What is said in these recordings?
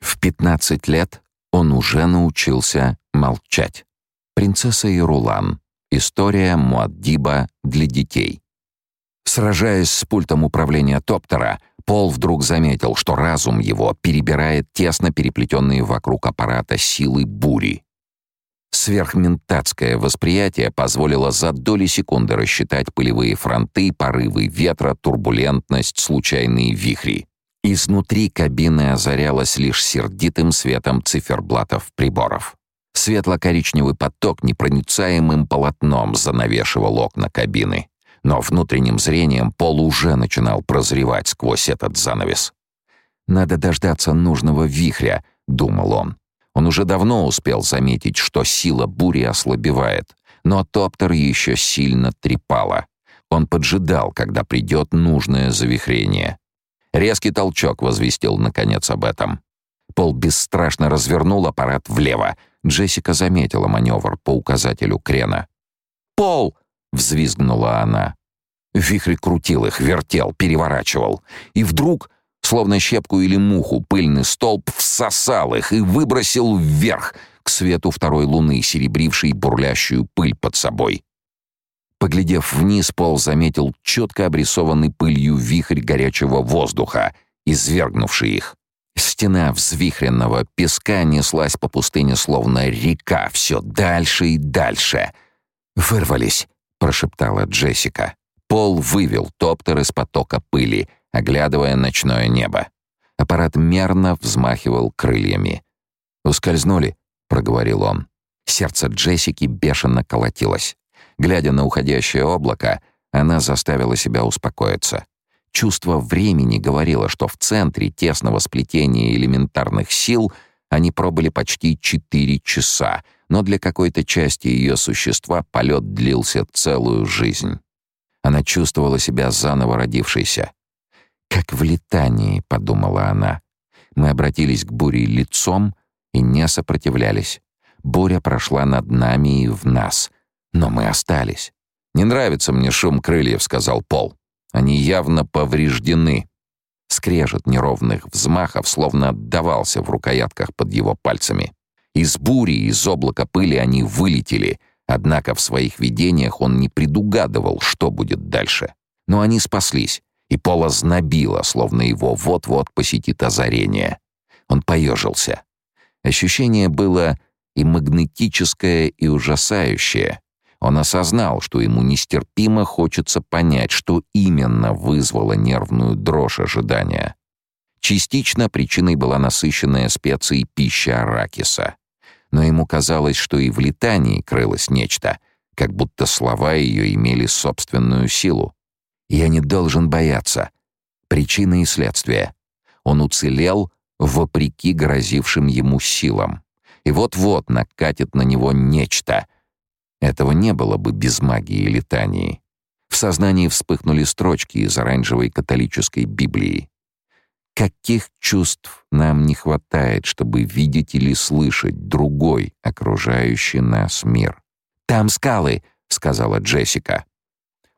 В 15 лет он уже научился молчать. Принцесса Ирулан. История Муаддиба для детей. Сражаясь с пультом управления Топтера, Пол вдруг заметил, что разум его перебирает тесно переплетенные вокруг аппарата силы бури. Сверхментатское восприятие позволило за доли секунды рассчитать пылевые фронты, порывы ветра, турбулентность, случайные вихри. Изнутри кабины озарялась лишь сердитым светом циферблатов приборов. Светло-коричневый поток непроницаемым полотном занавешивал окна кабины. Но внутренним зрением Пол уже начинал прозревать сквозь этот занавес. «Надо дождаться нужного вихря», — думал он. Он уже давно успел заметить, что сила бури ослабевает, но топтер еще сильно трепала. Он поджидал, когда придет нужное завихрение. Резкий толчок возвестил, наконец, об этом. Пол бесстрашно развернул аппарат влево. Джессика заметила маневр по указателю крена. «Пол!» — взвизгнула она. Вихрь крутил их, вертел, переворачивал. И вдруг, словно щепку или муху, пыльный столб всосал их и выбросил вверх, к свету второй луны, серебрившей бурлящую пыль под собой. Поглядев вниз, Пол заметил четко обрисованный пылью вихрь горячего воздуха, извергнувший их. Стена взвихренного песка неслась по пустыне, словно река, все дальше и дальше. «Вырвались!» — прошептала Джессика. Пол вывел топтер из потока пыли, оглядывая ночное небо. Аппарат мерно взмахивал крыльями. «Ускользнули», — проговорил он. Сердце Джессики бешено колотилось. Глядя на уходящее облако, она заставила себя успокоиться. Чувство времени говорило, что в центре тесного сплетения элементарных сил они пробыли почти четыре часа, но для какой-то части ее существа полет длился целую жизнь. Она чувствовала себя заново родившейся. «Как в летании», — подумала она. Мы обратились к буре лицом и не сопротивлялись. Буря прошла над нами и в нас — но мы остались. «Не нравится мне шум крыльев», — сказал Пол. «Они явно повреждены». Скрежет неровных взмахов словно отдавался в рукоятках под его пальцами. Из бури, из облака пыли они вылетели, однако в своих видениях он не предугадывал, что будет дальше. Но они спаслись, и Пола знобило, словно его вот-вот посетит озарение. Он поежился. Ощущение было и магнетическое, и ужасающее. Он осознал, что ему нестерпимо хочется понять, что именно вызвало нервную дрожь ожидания. Частично причиной была насыщенная специей пища аракиса. Но ему казалось, что и в летании крылось нечто, как будто слова ее имели собственную силу. «Я не должен бояться». Причина и следствие. Он уцелел вопреки грозившим ему силам. И вот-вот накатит на него нечто — этого не было бы без магии и летании. В сознании вспыхнули строчки из оранжевой католической Библии. Каких чувств нам не хватает, чтобы видеть или слышать другой окружающий нас мир? «Там скалы», — сказала Джессика.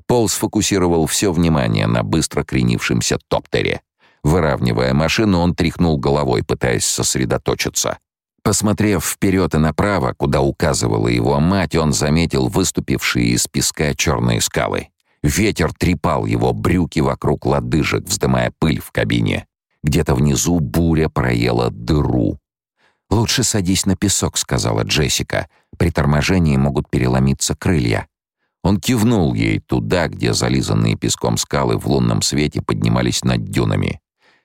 Пол сфокусировал все внимание на быстро кренившемся топтере. Выравнивая машину, он тряхнул головой, пытаясь сосредоточиться. Посмотрев вперед и направо, куда указывала его мать, он заметил выступившие из песка черные скалы. Ветер трепал его брюки вокруг лодыжек, вздымая пыль в кабине. Где-то внизу буря проела дыру. «Лучше садись на песок», — сказала Джессика. «При торможении могут переломиться крылья». Он кивнул ей туда, где зализанные песком скалы в лунном свете поднимались над дюнами.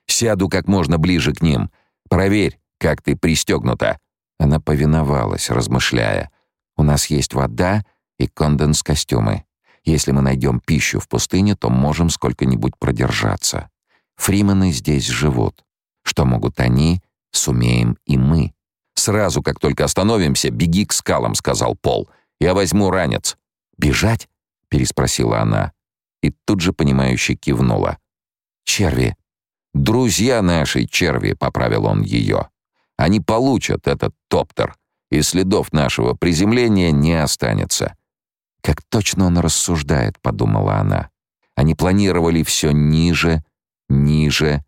«Сяду как можно ближе к ним. Проверь, как ты пристегнута?» Она повиновалась, размышляя. «У нас есть вода и конденс-костюмы. Если мы найдем пищу в пустыне, то можем сколько-нибудь продержаться. Фримены здесь живут. Что могут они, сумеем и мы». «Сразу, как только остановимся, беги к скалам», — сказал Пол. «Я возьму ранец». «Бежать?» — переспросила она. И тут же, понимающе кивнула. «Черви». «Друзья наши черви», — поправил он ее. Они получат этот топтер, и следов нашего приземления не останется. Как точно он рассуждает, подумала она. Они планировали все ниже, ниже.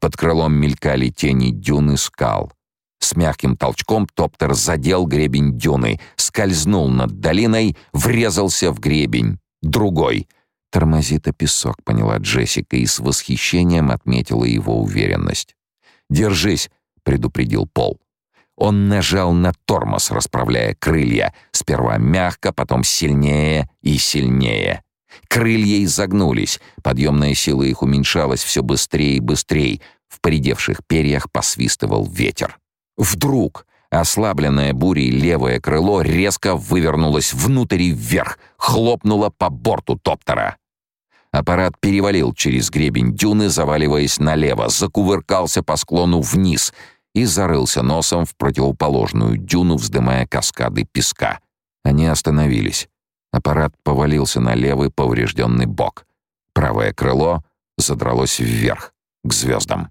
Под крылом мелькали тени дюны скал. С мягким толчком топтер задел гребень дюны, скользнул над долиной, врезался в гребень. Другой. Тормозит песок, поняла Джессика и с восхищением отметила его уверенность. «Держись!» — предупредил Пол. Он нажал на тормоз, расправляя крылья, сперва мягко, потом сильнее и сильнее. Крылья изогнулись, подъемная сила их уменьшалась все быстрее и быстрее, в поредевших перьях посвистывал ветер. Вдруг ослабленное бурей левое крыло резко вывернулось внутрь и вверх, хлопнуло по борту топтера. Аппарат перевалил через гребень дюны, заваливаясь налево, закувыркался по склону вниз и зарылся носом в противоположную дюну, вздымая каскады песка. Они остановились. Аппарат повалился на левый поврежденный бок. Правое крыло задралось вверх, к звездам.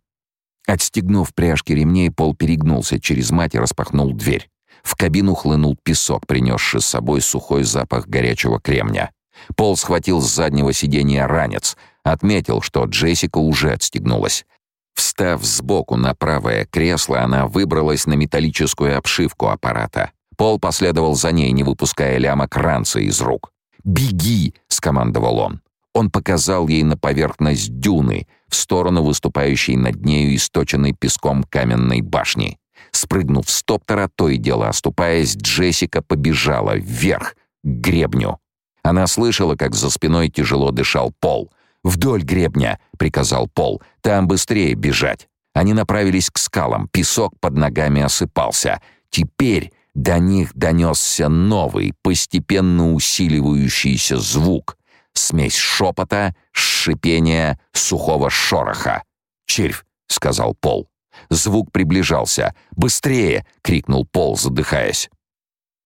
Отстегнув пряжки ремней, Пол перегнулся через мать и распахнул дверь. В кабину хлынул песок, принесший с собой сухой запах горячего кремня. Пол схватил с заднего сиденья ранец, отметил, что Джессика уже отстегнулась. Встав сбоку на правое кресло, она выбралась на металлическую обшивку аппарата. Пол последовал за ней, не выпуская лямок ранца из рук. «Беги!» — скомандовал он. Он показал ей на поверхность дюны, в сторону выступающей над нею источенной песком каменной башни. Спрыгнув с топтера, то и дело оступаясь, Джессика побежала вверх, к гребню. Она слышала, как за спиной тяжело дышал Пол. «Вдоль гребня!» — приказал Пол. «Там быстрее бежать!» Они направились к скалам, песок под ногами осыпался. Теперь до них донесся новый, постепенно усиливающийся звук. Смесь шепота, шипения, сухого шороха. «Червь!» — сказал Пол. Звук приближался. «Быстрее!» — крикнул Пол, задыхаясь.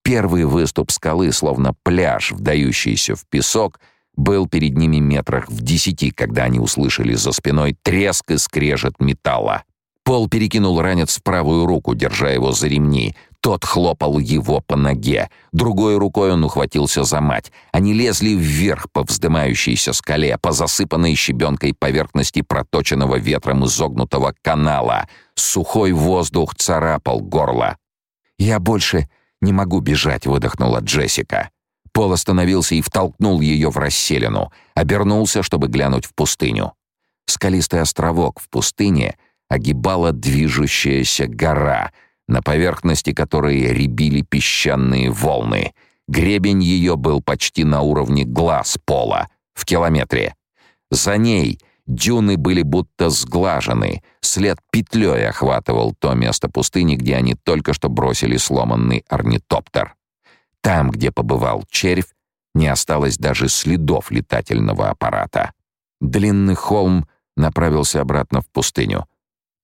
Первый выступ скалы, словно пляж, вдающийся в песок, был перед ними метрах в десяти, когда они услышали за спиной треск и скрежет металла. Пол перекинул ранец в правую руку, держа его за ремни. Тот хлопал его по ноге. Другой рукой он ухватился за мать. Они лезли вверх по вздымающейся скале, по засыпанной щебенкой поверхности проточенного ветром изогнутого канала. Сухой воздух царапал горло. «Я больше не могу бежать», — выдохнула Джессика. Пол остановился и втолкнул ее в расселину, обернулся, чтобы глянуть в пустыню. Скалистый островок в пустыне огибала движущаяся гора, на поверхности которой рябили песчаные волны. Гребень ее был почти на уровне глаз пола, в километре. За ней Дюны были будто сглажены, след петлей охватывал то место пустыни, где они только что бросили сломанный орнитоптер. Там, где побывал червь, не осталось даже следов летательного аппарата. Длинный холм направился обратно в пустыню.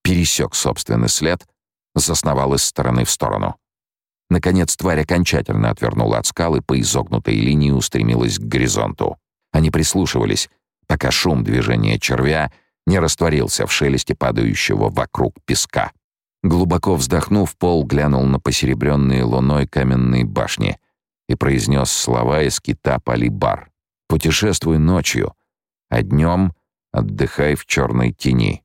Пересек собственный след, засновал из стороны в сторону. Наконец тварь окончательно отвернула от скалы по изогнутой линии устремилась к горизонту. Они прислушивались, пока шум движения червя не растворился в шелесте падающего вокруг песка. Глубоко вздохнув, Пол глянул на посеребренные луной каменные башни и произнес слова из кита Палибар. «Путешествуй ночью, а днем отдыхай в черной тени».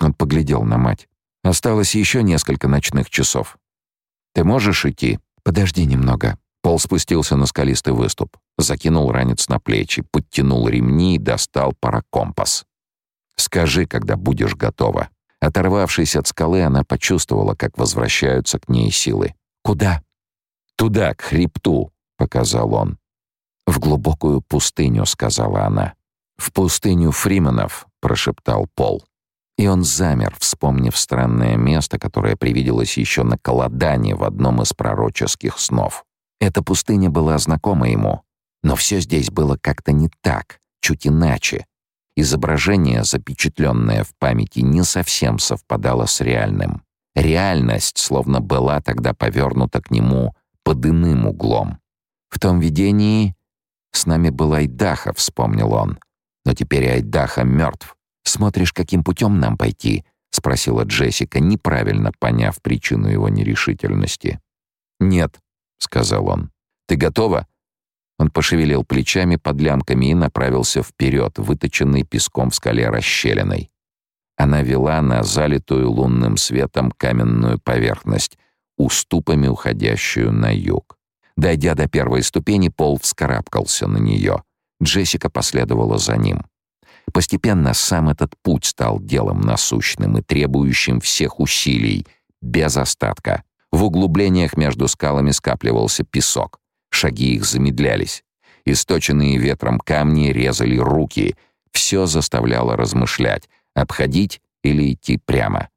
Он поглядел на мать. «Осталось еще несколько ночных часов. Ты можешь идти? Подожди немного. Пол спустился на скалистый выступ, закинул ранец на плечи, подтянул ремни и достал паракомпас. «Скажи, когда будешь готова». Оторвавшись от скалы, она почувствовала, как возвращаются к ней силы. «Куда?» «Туда, к хребту», — показал он. «В глубокую пустыню», — сказала она. «В пустыню Фрименов», — прошептал Пол. И он замер, вспомнив странное место, которое привиделось еще на Колодане в одном из пророческих снов. Эта пустыня была знакома ему, но все здесь было как-то не так, чуть иначе. Изображение, запечатленное в памяти, не совсем совпадало с реальным. Реальность словно была тогда повернута к нему под иным углом. В том видении с нами был Айдаха, вспомнил он. Но теперь Айдаха мертв. Смотришь, каким путем нам пойти? спросила Джессика, неправильно поняв причину его нерешительности. Нет, — сказал он. «Ты готова?» Он пошевелил плечами под лямками и направился вперед, выточенный песком в скале расщелиной. Она вела на залитую лунным светом каменную поверхность, уступами уходящую на юг. Дойдя до первой ступени, Пол вскарабкался на нее. Джессика последовала за ним. Постепенно сам этот путь стал делом насущным и требующим всех усилий, без остатка. В углублениях между скалами скапливался песок. Шаги их замедлялись. Источенные ветром камни резали руки. Все заставляло размышлять, обходить или идти прямо.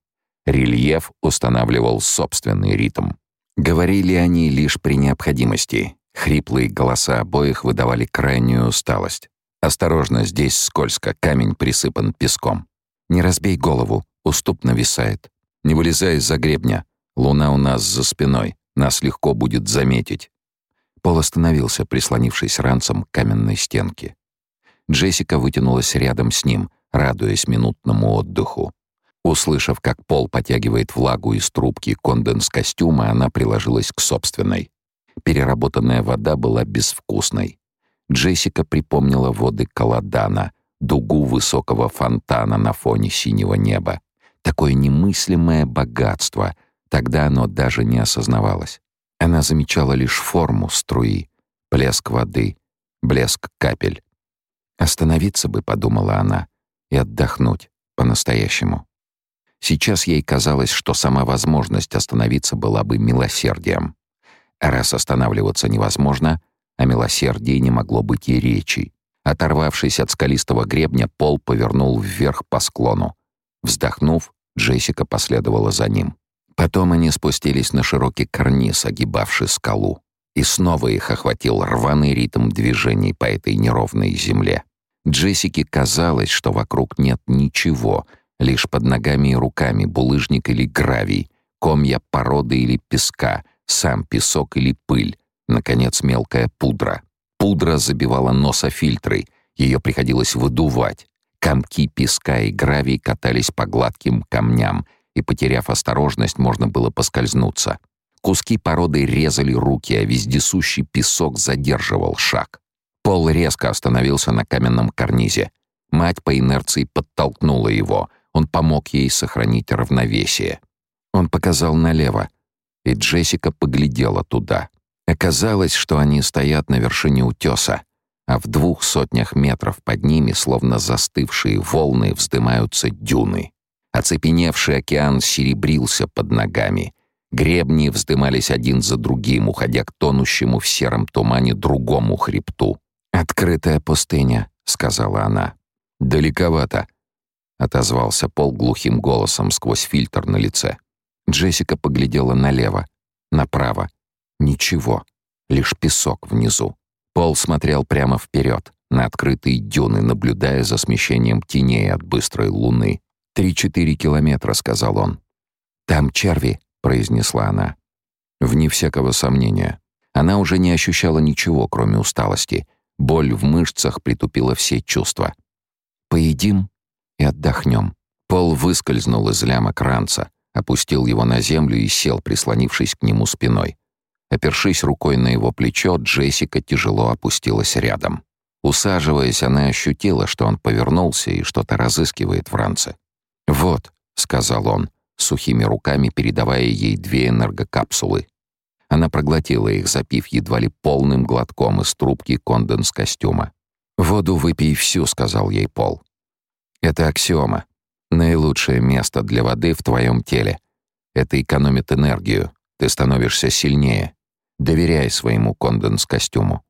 Рельеф устанавливал собственный ритм. Говорили они лишь при необходимости. Хриплые голоса обоих выдавали крайнюю усталость. «Осторожно, здесь скользко, камень присыпан песком. Не разбей голову, уступ нависает. Не вылезай из-за гребня, луна у нас за спиной, нас легко будет заметить». Пол остановился, прислонившись ранцем к каменной стенке. Джессика вытянулась рядом с ним, радуясь минутному отдыху. Услышав, как Пол потягивает влагу из трубки конденс-костюма, она приложилась к собственной. Переработанная вода была безвкусной. Джессика припомнила воды Каладана, дугу высокого фонтана на фоне синего неба. Такое немыслимое богатство, тогда оно даже не осознавалось. Она замечала лишь форму струи, плеск воды, блеск капель. «Остановиться бы», — подумала она, — «и отдохнуть по-настоящему». Сейчас ей казалось, что сама возможность остановиться была бы милосердием. Раз останавливаться невозможно, о милосердии не могло быть и речи. Оторвавшись от скалистого гребня, Пол повернул вверх по склону. Вздохнув, Джессика последовала за ним. Потом они спустились на широкий карниз, огибавший скалу. И снова их охватил рваный ритм движений по этой неровной земле. Джессике казалось, что вокруг нет ничего — Лишь под ногами и руками булыжник или гравий, комья породы или песка, сам песок или пыль, наконец мелкая пудра. Пудра забивала носа фильтры, ее приходилось выдувать. Комки песка и гравий катались по гладким камням, и, потеряв осторожность, можно было поскользнуться. Куски породы резали руки, а вездесущий песок задерживал шаг. Пол резко остановился на каменном карнизе. Мать по инерции подтолкнула его — он помог ей сохранить равновесие. Он показал налево, и Джессика поглядела туда. Оказалось, что они стоят на вершине утеса, а в двух сотнях метров под ними, словно застывшие волны, вздымаются дюны. Оцепеневший океан серебрился под ногами. Гребни вздымались один за другим, уходя к тонущему в сером тумане другому хребту. «Открытая пустыня», — сказала она. «Далековато», отозвался Пол глухим голосом сквозь фильтр на лице. Джессика поглядела налево, направо. Ничего, лишь песок внизу. Пол смотрел прямо вперед, на открытые дюны, наблюдая за смещением теней от быстрой луны. «Три-четыре километра», — сказал он. «Там черви», — произнесла она. Вне всякого сомнения. Она уже не ощущала ничего, кроме усталости. Боль в мышцах притупила все чувства. «Поедим?» И отдохнем». Пол выскользнул из лямок ранца, опустил его на землю и сел, прислонившись к нему спиной. Опершись рукой на его плечо, Джессика тяжело опустилась рядом. Усаживаясь, она ощутила, что он повернулся и что-то разыскивает в ранце. «Вот», — сказал он, сухими руками передавая ей две энергокапсулы. Она проглотила их, запив едва ли полным глотком из трубки конденс-костюма. «Воду выпей всю», — сказал ей Пол. Это аксиома. Наилучшее место для воды в твоем теле. Это экономит энергию. Ты становишься сильнее. Доверяй своему конденс-костюму.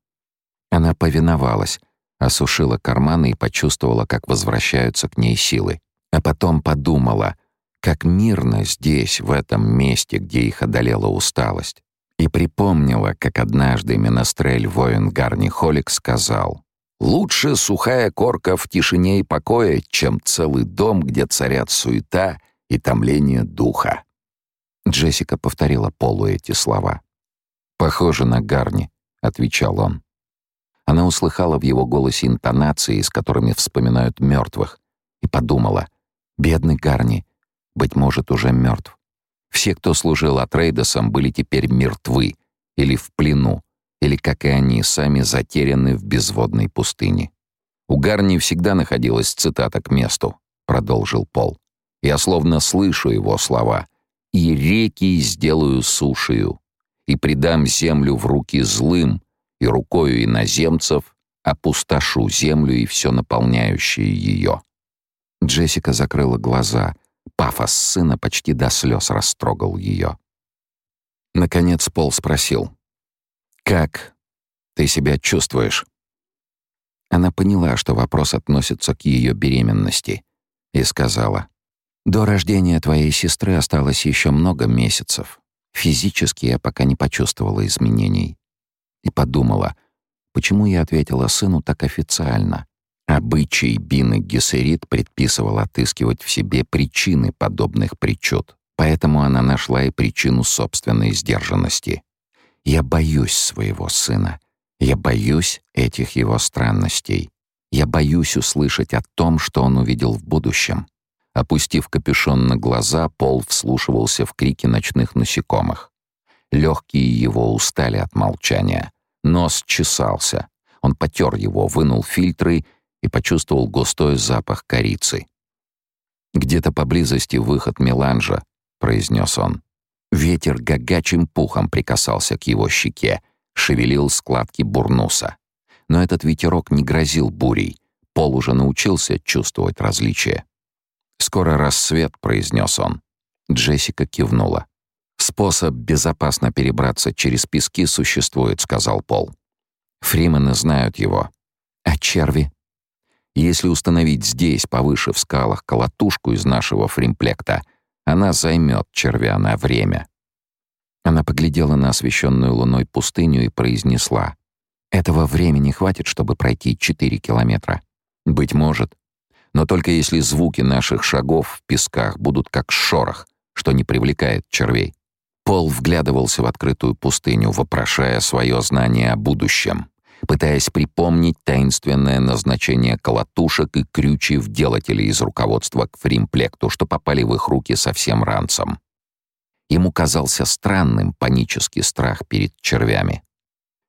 Она повиновалась, осушила карманы и почувствовала, как возвращаются к ней силы. А потом подумала, как мирно здесь, в этом месте, где их одолела усталость. И припомнила, как однажды Менестрель воин Гарни Холик сказал, Лучше сухая корка в тишине и покое, чем целый дом, где царят суета и томление духа. Джессика повторила Полу эти слова. «Похоже на Гарни», — отвечал он. Она услыхала в его голосе интонации, с которыми вспоминают мертвых, и подумала, «Бедный Гарни, быть может, уже мертв. Все, кто служил Атрейдосом, были теперь мертвы или в плену, или, как и они, сами затеряны в безводной пустыне. У Гарни всегда находилась цитата к месту, продолжил Пол. Я словно слышу его слова. «И реки сделаю сушею, и предам землю в руки злым, и рукою иноземцев опустошу землю и все наполняющее ее». Джессика закрыла глаза. Пафос сына почти до слез растрогал ее. Наконец Пол спросил. «Как ты себя чувствуешь?» Она поняла, что вопрос относится к ее беременности, и сказала. «До рождения твоей сестры осталось еще много месяцев. Физически я пока не почувствовала изменений». И подумала, почему я ответила сыну так официально. Обычай Бины Гессерит предписывал отыскивать в себе причины подобных причуд. Поэтому она нашла и причину собственной сдержанности. «Я боюсь своего сына. Я боюсь этих его странностей. Я боюсь услышать о том, что он увидел в будущем». Опустив капюшон на глаза, Пол вслушивался в крики ночных насекомых. Легкие его устали от молчания. Нос чесался. Он потер его, вынул фильтры — и почувствовал густой запах корицы. «Где-то поблизости выход меланжа», — произнес он. Ветер гагачим пухом прикасался к его щеке, шевелил складки бурнуса. Но этот ветерок не грозил бурей. Пол уже научился чувствовать различия. «Скоро рассвет», — произнес он. Джессика кивнула. «Способ безопасно перебраться через пески существует», — сказал Пол. «Фримены знают его. А черви?» Если установить здесь, повыше в скалах, колотушку из нашего фримплекта, она займет червя на время. Она поглядела на освещенную луной пустыню и произнесла. «Этого времени хватит, чтобы пройти четыре километра?» «Быть может. Но только если звуки наших шагов в песках будут как шорох, что не привлекает червей». Пол вглядывался в открытую пустыню, вопрошая свое знание о будущем пытаясь припомнить таинственное назначение колотушек и крючев делателей из руководства к фримплекту, что попали в их руки совсем ранцем. Ему казался странным панический страх перед червями.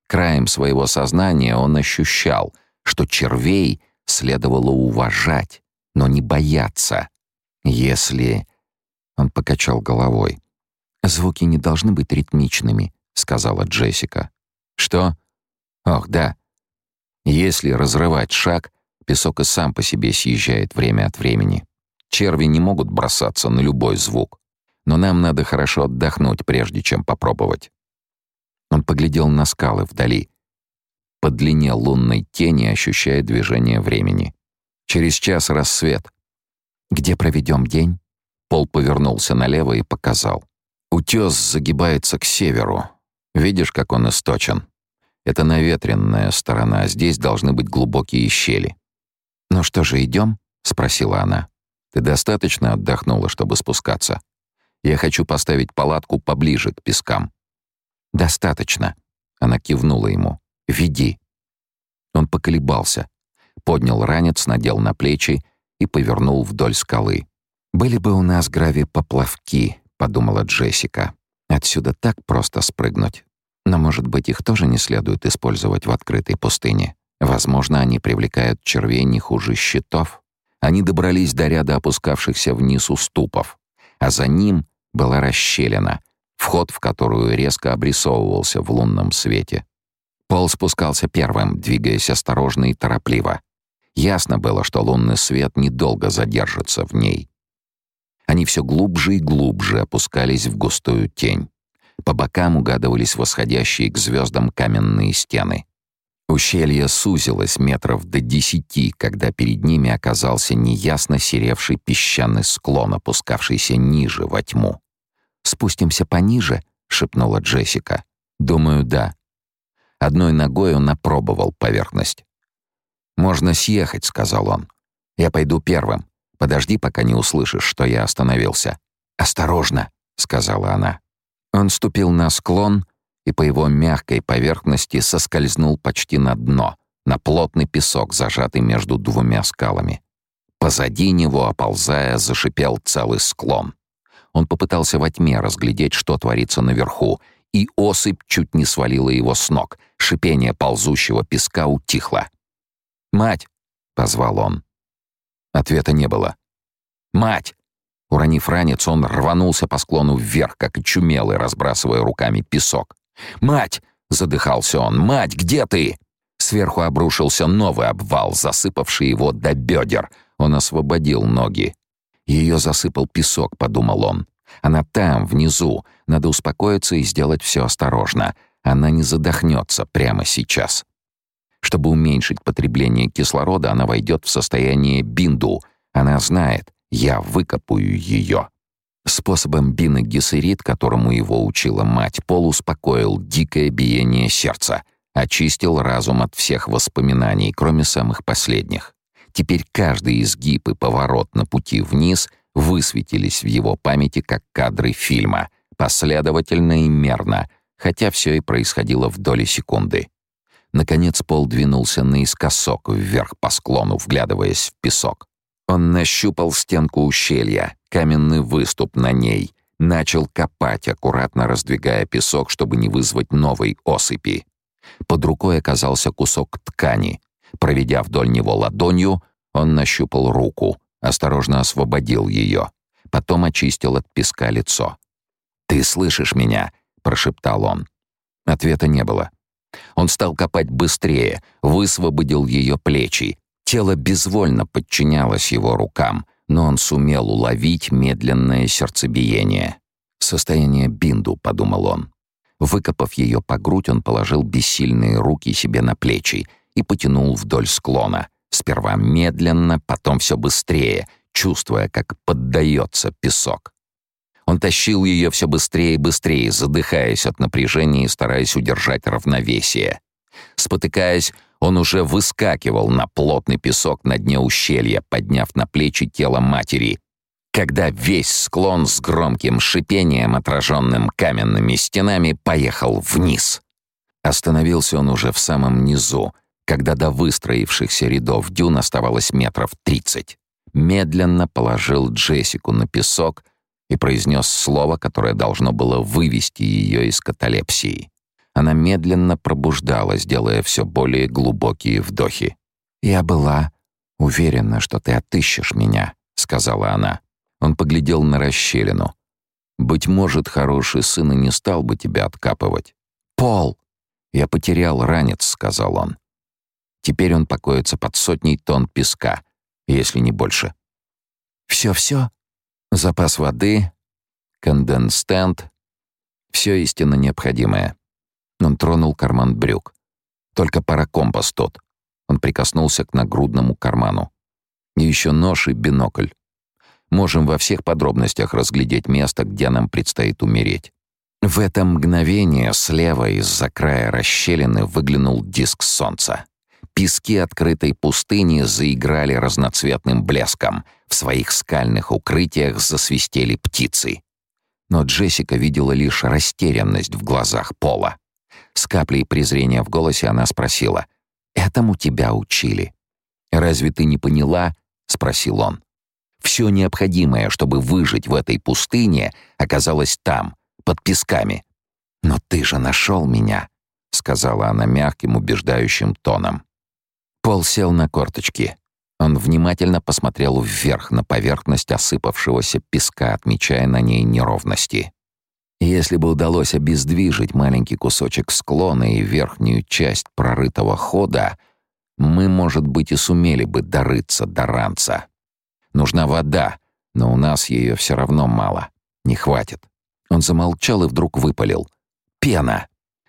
Краем своего сознания он ощущал, что червей следовало уважать, но не бояться. Если... Он покачал головой. «Звуки не должны быть ритмичными», — сказала Джессика. «Что?» Ох, да. Если разрывать шаг, песок и сам по себе съезжает время от времени. Черви не могут бросаться на любой звук. Но нам надо хорошо отдохнуть, прежде чем попробовать. Он поглядел на скалы вдали. По длине лунной тени ощущая движение времени. Через час рассвет. Где проведем день? Пол повернулся налево и показал. Утес загибается к северу. Видишь, как он источен? Это наветренная сторона, а здесь должны быть глубокие щели. «Ну что же, идем? спросила она. «Ты достаточно отдохнула, чтобы спускаться? Я хочу поставить палатку поближе к пескам». «Достаточно», — она кивнула ему. «Веди». Он поколебался, поднял ранец, надел на плечи и повернул вдоль скалы. «Были бы у нас грави-поплавки», — подумала Джессика. «Отсюда так просто спрыгнуть». Но, может быть, их тоже не следует использовать в открытой пустыне. Возможно, они привлекают червей не хуже щитов. Они добрались до ряда опускавшихся вниз уступов, а за ним была расщелина, вход в которую резко обрисовывался в лунном свете. Пол спускался первым, двигаясь осторожно и торопливо. Ясно было, что лунный свет недолго задержится в ней. Они все глубже и глубже опускались в густую тень. По бокам угадывались восходящие к звездам каменные стены. Ущелье сузилось метров до десяти, когда перед ними оказался неясно серевший песчаный склон, опускавшийся ниже во тьму. «Спустимся пониже?» — шепнула Джессика. «Думаю, да». Одной ногой он опробовал поверхность. «Можно съехать», — сказал он. «Я пойду первым. Подожди, пока не услышишь, что я остановился». «Осторожно», — сказала она. Он ступил на склон и по его мягкой поверхности соскользнул почти на дно, на плотный песок, зажатый между двумя скалами. Позади него, оползая, зашипел целый склон. Он попытался во тьме разглядеть, что творится наверху, и осыпь чуть не свалила его с ног. Шипение ползущего песка утихло. «Мать!» — позвал он. Ответа не было. «Мать!» Уронив ранец, он рванулся по склону вверх, как очумелый, разбрасывая руками песок. «Мать!» — задыхался он. «Мать, где ты?» Сверху обрушился новый обвал, засыпавший его до бедер. Он освободил ноги. Ее засыпал песок, подумал он. Она там, внизу. Надо успокоиться и сделать все осторожно. Она не задохнется прямо сейчас. Чтобы уменьшить потребление кислорода, она войдет в состояние бинду. Она знает, я выкопаю ее. Способом биногессерит, которому его учила мать, Пол успокоил дикое биение сердца, очистил разум от всех воспоминаний, кроме самых последних. Теперь каждый изгиб и поворот на пути вниз высветились в его памяти как кадры фильма, последовательно и мерно, хотя все и происходило в доли секунды. Наконец Пол двинулся наискосок вверх по склону, вглядываясь в песок. Он нащупал стенку ущелья, каменный выступ на ней, начал копать, аккуратно раздвигая песок, чтобы не вызвать новой осыпи. Под рукой оказался кусок ткани. Проведя вдоль него ладонью, он нащупал руку, осторожно освободил ее, потом очистил от песка лицо. «Ты слышишь меня?» — прошептал он. Ответа не было. Он стал копать быстрее, высвободил ее плечи. Тело безвольно подчинялось его рукам, но он сумел уловить медленное сердцебиение. «Состояние бинду», — подумал он. Выкопав ее по грудь, он положил бессильные руки себе на плечи и потянул вдоль склона. Сперва медленно, потом все быстрее, чувствуя, как поддается песок. Он тащил ее все быстрее и быстрее, задыхаясь от напряжения и стараясь удержать равновесие. Спотыкаясь, он уже выскакивал на плотный песок на дне ущелья, подняв на плечи тело матери. Когда весь склон с громким шипением, отраженным каменными стенами, поехал вниз. Остановился он уже в самом низу, когда до выстроившихся рядов дюн оставалось метров тридцать. Медленно положил Джессику на песок и произнес слово, которое должно было вывести ее из каталепсии. Она медленно пробуждалась, делая все более глубокие вдохи. «Я была уверена, что ты отыщешь меня», — сказала она. Он поглядел на расщелину. «Быть может, хороший сын и не стал бы тебя откапывать». «Пол!» «Я потерял ранец», — сказал он. Теперь он покоится под сотней тонн песка, если не больше. Все-все? Запас воды, конденстенд, все истинно необходимое. Он тронул карман брюк. Только паракомпас тот. Он прикоснулся к нагрудному карману. И еще нож и бинокль. Можем во всех подробностях разглядеть место, где нам предстоит умереть. В это мгновение слева из-за края расщелины выглянул диск солнца. Пески открытой пустыни заиграли разноцветным блеском. В своих скальных укрытиях засвистели птицы. Но Джессика видела лишь растерянность в глазах Пола. С каплей презрения в голосе она спросила, «Этому тебя учили?» «Разве ты не поняла?» — спросил он. «Все необходимое, чтобы выжить в этой пустыне, оказалось там, под песками». «Но ты же нашел меня», — сказала она мягким, убеждающим тоном. Пол сел на корточки. Он внимательно посмотрел вверх на поверхность осыпавшегося песка, отмечая на ней неровности. Если бы удалось обездвижить маленький кусочек склона и верхнюю часть прорытого хода, мы, может быть, и сумели бы дорыться до ранца. Нужна вода, но у нас ее все равно мало. Не хватит. Он замолчал и вдруг выпалил. «Пена!»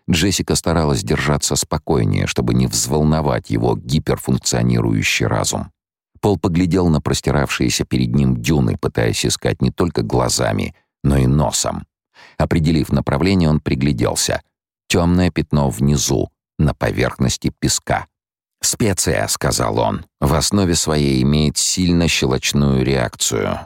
Джессика старалась держаться спокойнее, чтобы не взволновать его гиперфункционирующий разум. Пол поглядел на простиравшиеся перед ним дюны, пытаясь искать не только глазами, но и носом. Определив направление, он пригляделся. Темное пятно внизу, на поверхности песка. «Специя», — сказал он, — «в основе своей имеет сильно щелочную реакцию.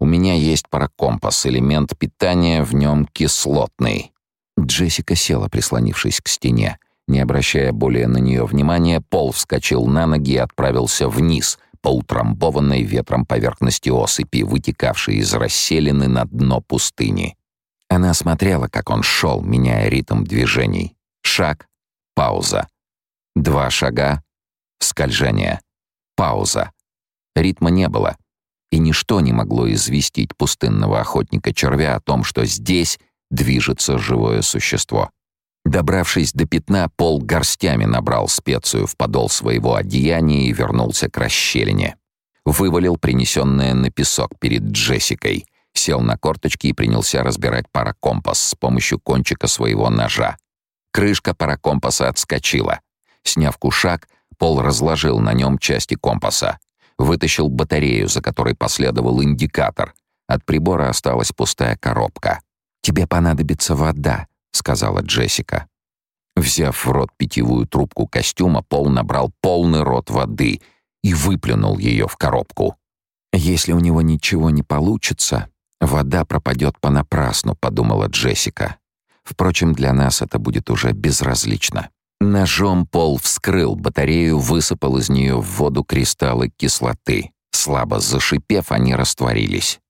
У меня есть паракомпас, элемент питания в нем кислотный. Джессика села, прислонившись к стене. Не обращая более на нее внимания, Пол вскочил на ноги и отправился вниз по утрамбованной ветром поверхности осыпи, вытекавшей из расселины на дно пустыни. Она смотрела, как он шел, меняя ритм движений. Шаг, пауза. Два шага, скольжение, пауза. Ритма не было. и ничто не могло известить пустынного охотника-червя о том, что здесь движется живое существо. Добравшись до пятна, Пол горстями набрал специю в подол своего одеяния и вернулся к расщелине. Вывалил принесенное на песок перед Джессикой, сел на корточки и принялся разбирать паракомпас с помощью кончика своего ножа. Крышка паракомпаса отскочила. Сняв кушак, Пол разложил на нем части компаса. Вытащил батарею, за которой последовал индикатор. От прибора осталась пустая коробка. «Тебе понадобится вода», — сказала Джессика. Взяв в рот питьевую трубку костюма, Пол набрал полный рот воды и выплюнул ее в коробку. «Если у него ничего не получится, вода пропадет понапрасну», — подумала Джессика. «Впрочем, для нас это будет уже безразлично». Ножом Пол вскрыл батарею, высыпал из нее в воду кристаллы кислоты. Слабо зашипев, они растворились.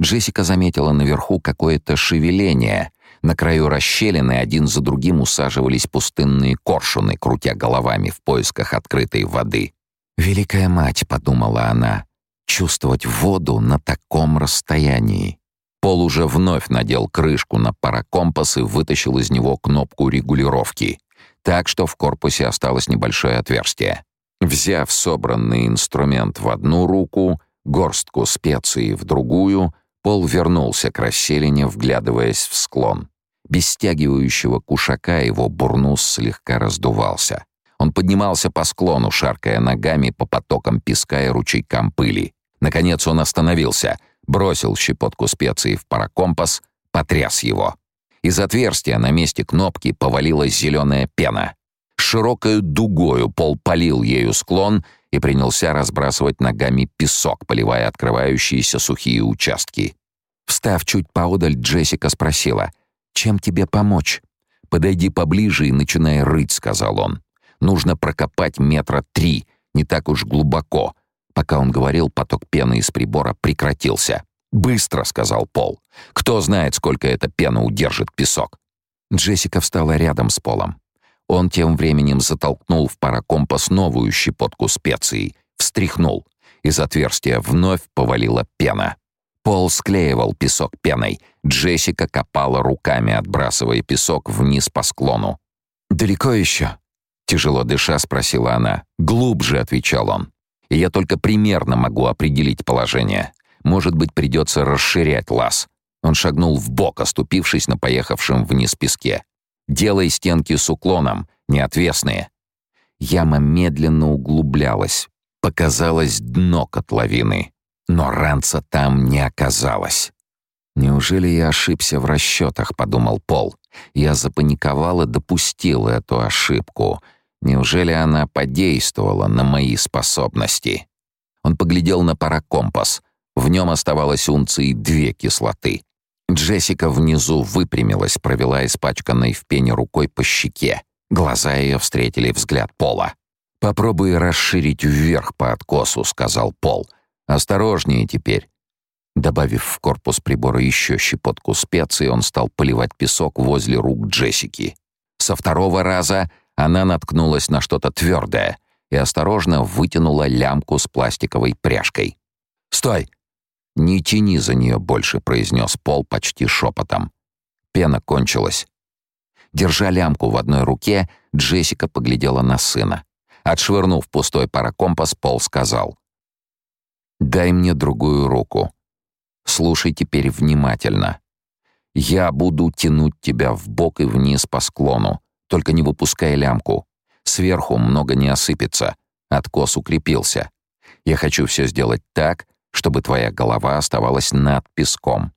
Джессика заметила наверху какое-то шевеление. На краю расщелины один за другим усаживались пустынные коршуны, крутя головами в поисках открытой воды. «Великая мать», — подумала она, — «чувствовать воду на таком расстоянии». Пол уже вновь надел крышку на паракомпас и вытащил из него кнопку регулировки так что в корпусе осталось небольшое отверстие. Взяв собранный инструмент в одну руку, горстку специй в другую, Пол вернулся к расселине, вглядываясь в склон. Без стягивающего кушака его бурнус слегка раздувался. Он поднимался по склону, шаркая ногами по потокам песка и ручейкам пыли. Наконец он остановился, бросил щепотку специй в паракомпас, потряс его. Из отверстия на месте кнопки повалилась зеленая пена. Широкою дугою пол полил ею склон и принялся разбрасывать ногами песок, поливая открывающиеся сухие участки. Встав чуть поодаль, Джессика спросила, «Чем тебе помочь?» «Подойди поближе и начинай рыть», — сказал он. «Нужно прокопать метра три, не так уж глубоко». Пока он говорил, поток пены из прибора прекратился. «Быстро», — сказал Пол. «Кто знает, сколько эта пена удержит песок». Джессика встала рядом с Полом. Он тем временем затолкнул в паракомпас новую щепотку специй, встряхнул. Из отверстия вновь повалила пена. Пол склеивал песок пеной. Джессика копала руками, отбрасывая песок вниз по склону. «Далеко еще?» Тяжело дыша, спросила она. «Глубже», — отвечал он. «И я только примерно могу определить положение. Может быть, придется расширять лаз. Он шагнул в бок, оступившись на поехавшем вниз песке. «Делай стенки с уклоном, не отвесные». Яма медленно углублялась. Показалось дно котловины. Но ранца там не оказалось. «Неужели я ошибся в расчетах?» — подумал Пол. «Я запаниковал и допустил эту ошибку. Неужели она подействовала на мои способности?» Он поглядел на паракомпас — в нем оставалось унции две кислоты. Джессика внизу выпрямилась, провела испачканной в пене рукой по щеке. Глаза ее встретили взгляд Пола. «Попробуй расширить вверх по откосу», — сказал Пол. «Осторожнее теперь». Добавив в корпус прибора еще щепотку специй, он стал поливать песок возле рук Джессики. Со второго раза она наткнулась на что-то твердое и осторожно вытянула лямку с пластиковой пряжкой. «Стой!» «Не тяни за нее больше», — произнес Пол почти шепотом. Пена кончилась. Держа лямку в одной руке, Джессика поглядела на сына. Отшвырнув пустой паракомпас, Пол сказал. «Дай мне другую руку. Слушай теперь внимательно. Я буду тянуть тебя в бок и вниз по склону, только не выпускай лямку. Сверху много не осыпется. Откос укрепился. Я хочу все сделать так, чтобы твоя голова оставалась над песком.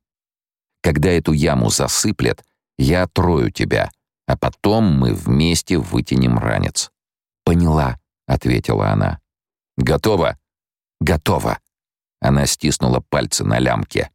Когда эту яму засыплет, я отрою тебя, а потом мы вместе вытянем ранец». «Поняла», — ответила она. «Готово?» «Готово». Она стиснула пальцы на лямке.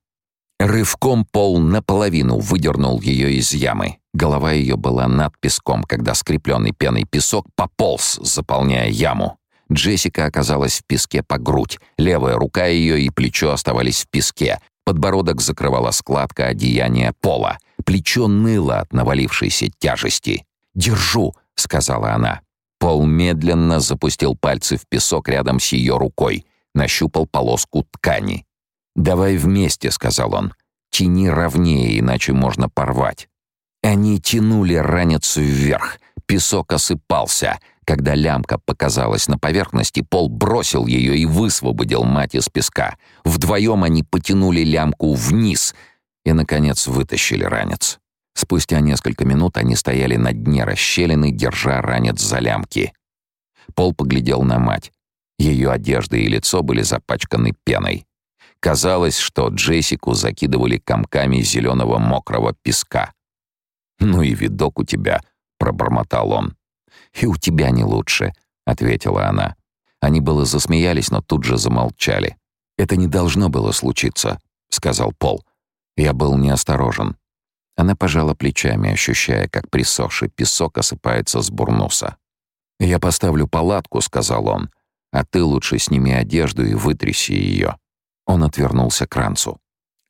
Рывком пол наполовину выдернул ее из ямы. Голова ее была над песком, когда скрепленный пеной песок пополз, заполняя яму. Джессика оказалась в песке по грудь, левая рука ее и плечо оставались в песке, подбородок закрывала складка одеяния пола, плечо ныло от навалившейся тяжести. «Держу», — сказала она. Пол медленно запустил пальцы в песок рядом с ее рукой, нащупал полоску ткани. «Давай вместе», — сказал он. «Тяни ровнее, иначе можно порвать». Они тянули ранец вверх. Песок осыпался. Когда лямка показалась на поверхности, Пол бросил ее и высвободил мать из песка. Вдвоем они потянули лямку вниз и, наконец, вытащили ранец. Спустя несколько минут они стояли на дне расщелины, держа ранец за лямки. Пол поглядел на мать. Ее одежда и лицо были запачканы пеной. Казалось, что Джессику закидывали комками зеленого мокрого песка. «Ну и видок у тебя», — пробормотал он. «И у тебя не лучше», — ответила она. Они было засмеялись, но тут же замолчали. «Это не должно было случиться», — сказал Пол. «Я был неосторожен». Она пожала плечами, ощущая, как присохший песок осыпается с бурнуса. «Я поставлю палатку», — сказал он, «а ты лучше сними одежду и вытряси ее». Он отвернулся к ранцу.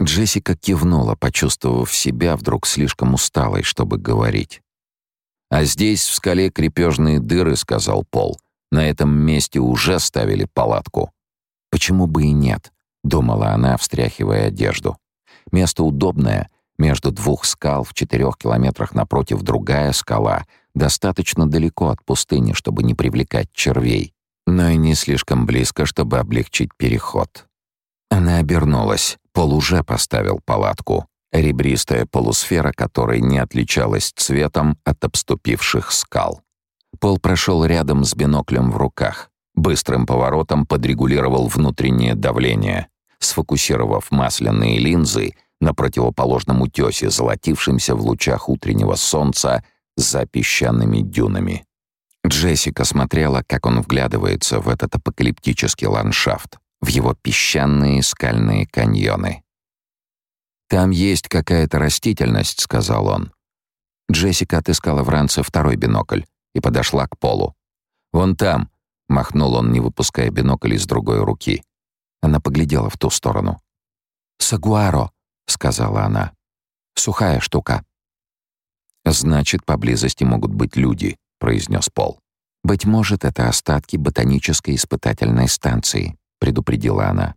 Джессика кивнула, почувствовав себя вдруг слишком усталой, чтобы говорить. «А здесь в скале крепежные дыры», — сказал Пол. «На этом месте уже ставили палатку». «Почему бы и нет?» — думала она, встряхивая одежду. «Место удобное, между двух скал в четырех километрах напротив другая скала, достаточно далеко от пустыни, чтобы не привлекать червей, но и не слишком близко, чтобы облегчить переход». Она обернулась. Пол уже поставил палатку. Ребристая полусфера, которой не отличалась цветом от обступивших скал. Пол прошел рядом с биноклем в руках. Быстрым поворотом подрегулировал внутреннее давление. Сфокусировав масляные линзы на противоположном утёсе, золотившемся в лучах утреннего солнца за песчаными дюнами. Джессика смотрела, как он вглядывается в этот апокалиптический ландшафт, в его песчаные скальные каньоны. «Там есть какая-то растительность», — сказал он. Джессика отыскала в ранце второй бинокль и подошла к полу. «Вон там», — махнул он, не выпуская бинокль из другой руки. Она поглядела в ту сторону. «Сагуаро», — сказала она. «Сухая штука». «Значит, поблизости могут быть люди», — произнес Пол. «Быть может, это остатки ботанической испытательной станции», — предупредила она.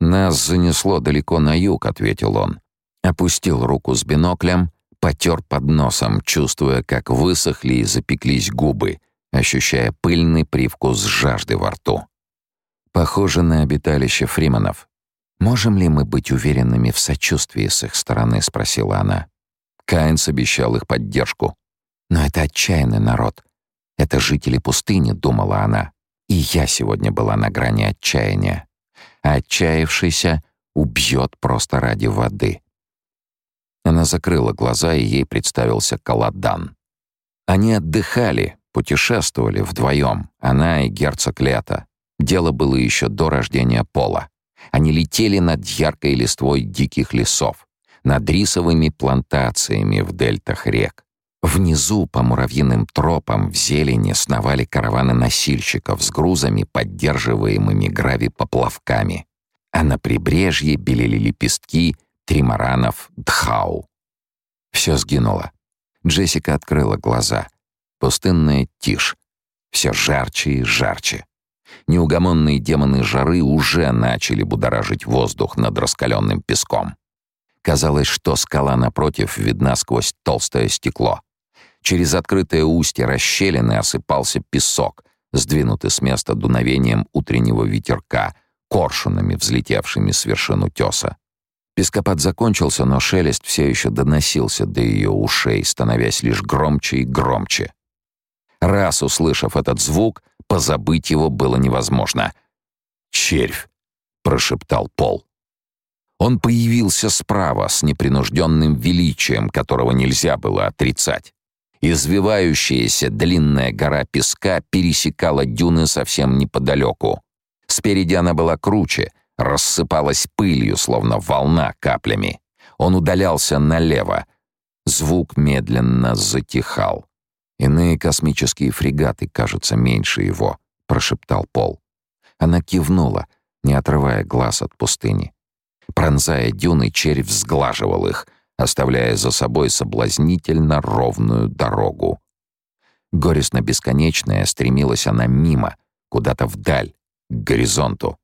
«Нас занесло далеко на юг», — ответил он. Опустил руку с биноклем, потер под носом, чувствуя, как высохли и запеклись губы, ощущая пыльный привкус жажды во рту. Похоже на обиталище фриманов. «Можем ли мы быть уверенными в сочувствии с их стороны?» — спросила она. Каинс обещал их поддержку. «Но это отчаянный народ. Это жители пустыни», — думала она. «И я сегодня была на грани отчаяния а отчаявшийся убьет просто ради воды. Она закрыла глаза, и ей представился Каладан. Они отдыхали, путешествовали вдвоем, она и герцог Лето. Дело было еще до рождения Пола. Они летели над яркой листвой диких лесов, над рисовыми плантациями в дельтах рек. Внизу по муравьиным тропам в зелени сновали караваны носильщиков с грузами, поддерживаемыми грави-поплавками, а на прибрежье белели лепестки тримаранов дхау. Все сгинуло. Джессика открыла глаза. Пустынная тишь. Все жарче и жарче. Неугомонные демоны жары уже начали будоражить воздух над раскаленным песком. Казалось, что скала напротив видна сквозь толстое стекло. Через открытое устье расщелины осыпался песок, сдвинутый с места дуновением утреннего ветерка, коршунами, взлетевшими с вершин утеса. Пескопад закончился, но шелест все еще доносился до ее ушей, становясь лишь громче и громче. Раз услышав этот звук, позабыть его было невозможно. «Червь!» — прошептал Пол. Он появился справа с непринужденным величием, которого нельзя было отрицать. Извивающаяся длинная гора песка пересекала дюны совсем неподалеку. Спереди она была круче, рассыпалась пылью, словно волна каплями. Он удалялся налево. Звук медленно затихал. «Иные космические фрегаты, кажется, меньше его», — прошептал Пол. Она кивнула, не отрывая глаз от пустыни. Пронзая дюны, червь сглаживал их, оставляя за собой соблазнительно ровную дорогу. Горестно-бесконечная стремилась она мимо, куда-то вдаль, к горизонту.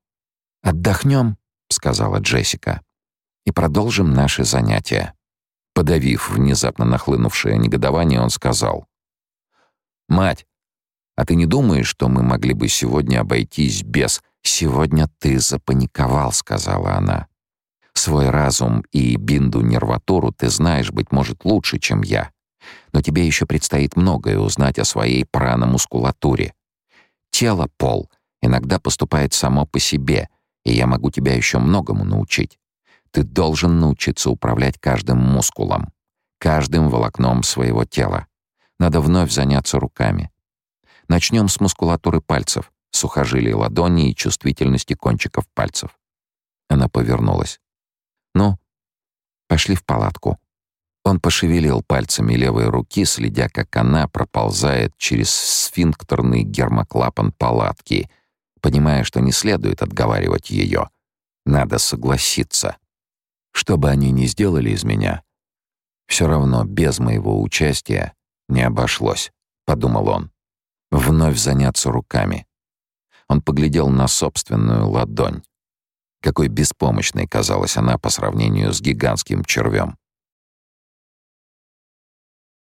«Отдохнем?» — сказала Джессика. «И продолжим наши занятия». Подавив внезапно нахлынувшее негодование, он сказал. «Мать, а ты не думаешь, что мы могли бы сегодня обойтись без...» «Сегодня ты запаниковал», — сказала она. «Свой разум и бинду нерватуру ты знаешь, быть может, лучше, чем я. Но тебе еще предстоит многое узнать о своей праномускулатуре. Тело, Пол, иногда поступает само по себе, и я могу тебя еще многому научить. Ты должен научиться управлять каждым мускулом, каждым волокном своего тела. Надо вновь заняться руками. Начнем с мускулатуры пальцев, сухожилий ладони и чувствительности кончиков пальцев. Она повернулась. «Ну, пошли в палатку». Он пошевелил пальцами левой руки, следя, как она проползает через сфинктерный гермоклапан палатки, понимая, что не следует отговаривать ее. Надо согласиться. Что бы они ни сделали из меня, все равно без моего участия не обошлось, — подумал он. Вновь заняться руками. Он поглядел на собственную ладонь. Какой беспомощной казалась она по сравнению с гигантским червем.